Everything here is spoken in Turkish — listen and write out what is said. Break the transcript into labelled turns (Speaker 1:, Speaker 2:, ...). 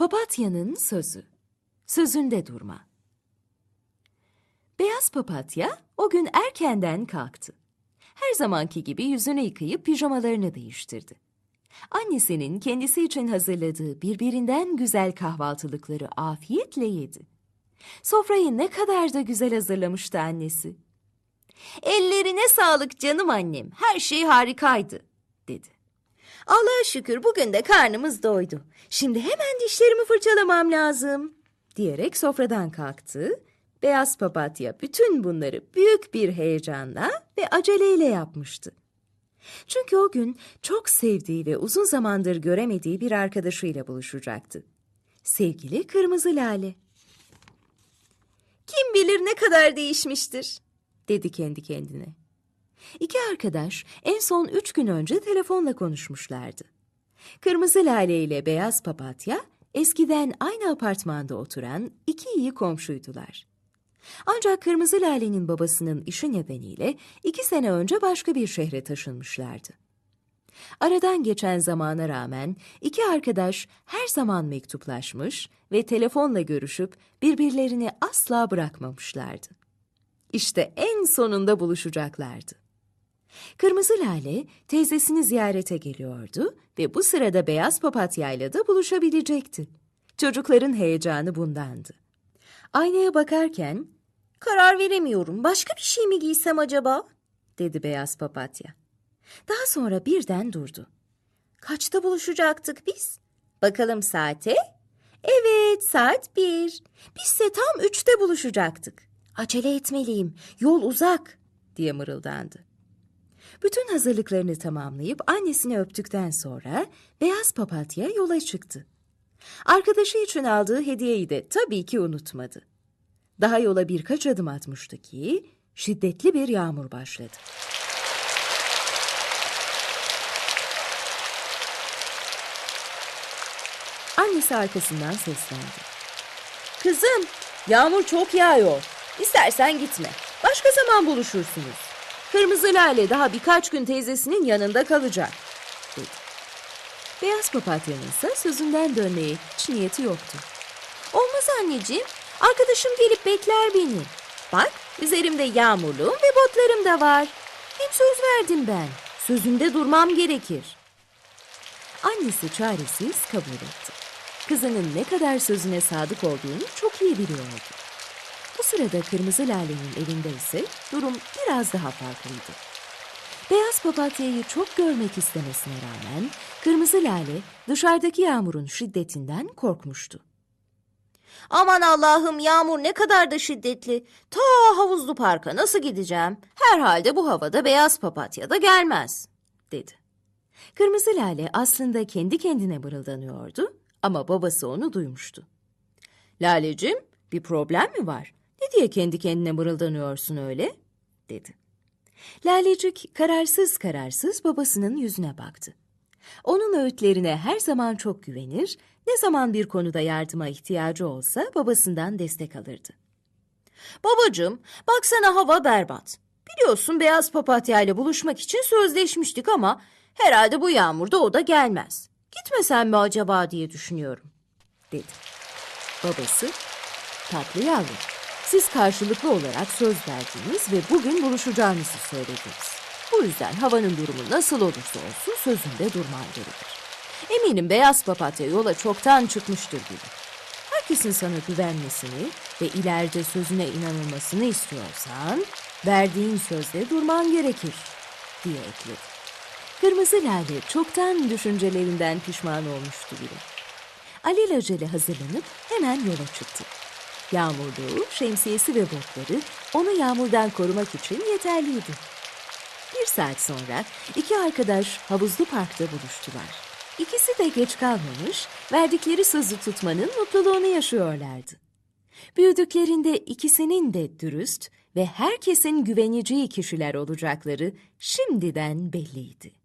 Speaker 1: Papatya'nın sözü. Sözünde durma. Beyaz papatya o gün erkenden kalktı. Her zamanki gibi yüzünü yıkayıp pijamalarını değiştirdi. Annesinin kendisi için hazırladığı birbirinden güzel kahvaltılıkları afiyetle yedi. Sofrayı ne kadar da güzel hazırlamıştı annesi. Ellerine sağlık canım annem. Her şey harikaydı, dedi. Allah'a şükür bugün de karnımız doydu. Şimdi hemen dişlerimi fırçalamam lazım, diyerek sofradan kalktı. Beyaz papatya bütün bunları büyük bir heyecanla ve aceleyle yapmıştı. Çünkü o gün çok sevdiği ve uzun zamandır göremediği bir arkadaşıyla buluşacaktı. Sevgili Kırmızı Lale. Kim bilir ne kadar değişmiştir, dedi kendi kendine. İki arkadaş en son üç gün önce telefonla konuşmuşlardı. Kırmızı Lale ile Beyaz Papatya eskiden aynı apartmanda oturan iki iyi komşuydular. Ancak Kırmızı Lale'nin babasının işi nedeniyle iki sene önce başka bir şehre taşınmışlardı. Aradan geçen zamana rağmen iki arkadaş her zaman mektuplaşmış ve telefonla görüşüp birbirlerini asla bırakmamışlardı. İşte en sonunda buluşacaklardı. Kırmızı Lale teyzesini ziyarete geliyordu ve bu sırada Beyaz Papatya'yla da buluşabilecekti. Çocukların heyecanı bundandı. Aynaya bakarken, karar veremiyorum, başka bir şey mi giysem acaba? dedi Beyaz Papatya. Daha sonra birden durdu. Kaçta buluşacaktık biz? Bakalım saate. Evet, saat bir. Bizse tam üçte buluşacaktık. Acele etmeliyim, yol uzak, diye mırıldandı. Bütün hazırlıklarını tamamlayıp annesini öptükten sonra beyaz papatya yola çıktı. Arkadaşı için aldığı hediyeyi de tabii ki unutmadı. Daha yola birkaç adım atmıştı ki şiddetli bir yağmur başladı. Annesi arkasından seslendi. Kızım, yağmur çok yağıyor. İstersen gitme. Başka zaman buluşursunuz. Kırmızı Lale daha birkaç gün teyzesinin yanında kalacak, dedi. Beyaz papatyanın ise sözünden dönmeye hiç niyeti yoktu. Olmaz anneciğim. Arkadaşım gelip bekler beni. Bak, üzerimde yağmurluğum ve botlarım da var. Hem söz verdim ben. Sözümde durmam gerekir. Annesi çaresiz kabul etti. Kızının ne kadar sözüne sadık olduğunu çok iyi biliyordu. Bu sırada Kırmızı Lale'nin elinde ise durum biraz daha farklıydı. Beyaz papatyayı çok görmek istemesine rağmen Kırmızı Lale dışarıdaki yağmurun şiddetinden korkmuştu. Aman Allah'ım yağmur ne kadar da şiddetli. Ta havuzlu parka nasıl gideceğim? Herhalde bu havada beyaz papatya da gelmez, dedi. Kırmızı Lale aslında kendi kendine mırıldanıyordu ama babası onu duymuştu. Lalecim, bir problem mi var? Diye kendi kendine mırıldanıyorsun öyle? dedi. Lalecik kararsız kararsız babasının yüzüne baktı. Onun öğütlerine her zaman çok güvenir, ne zaman bir konuda yardıma ihtiyacı olsa babasından destek alırdı. Babacığım, baksana hava berbat. Biliyorsun beyaz papatya ile buluşmak için sözleşmiştik ama herhalde bu yağmurda o da gelmez. Gitmesem mi acaba diye düşünüyorum, dedi. Babası, tatlı yavrum, siz karşılıklı olarak söz verdiniz ve bugün buluşacağınızı söylediniz. Bu yüzden havanın durumu nasıl olursa olsun sözünde durman gerekir. Eminim beyaz papatya yola çoktan çıkmıştır gibi. Herkesin sana güvenmesini ve ileride sözüne inanılmasını istiyorsan verdiğin sözde durman gerekir diye ekledi. Kırmızı Lale çoktan düşüncelerinden pişman olmuştu bile. Alelacele hazırlanıp hemen yola çıktı. Yağmurluğu, şemsiyesi ve botları onu yağmurdan korumak için yeterliydi. Bir saat sonra iki arkadaş havuzlu parkta buluştular. İkisi de geç kalmamış, verdikleri sözü tutmanın mutluluğunu yaşıyorlardı. Büyüdüklerinde ikisinin de dürüst ve herkesin güveneceği kişiler olacakları şimdiden belliydi.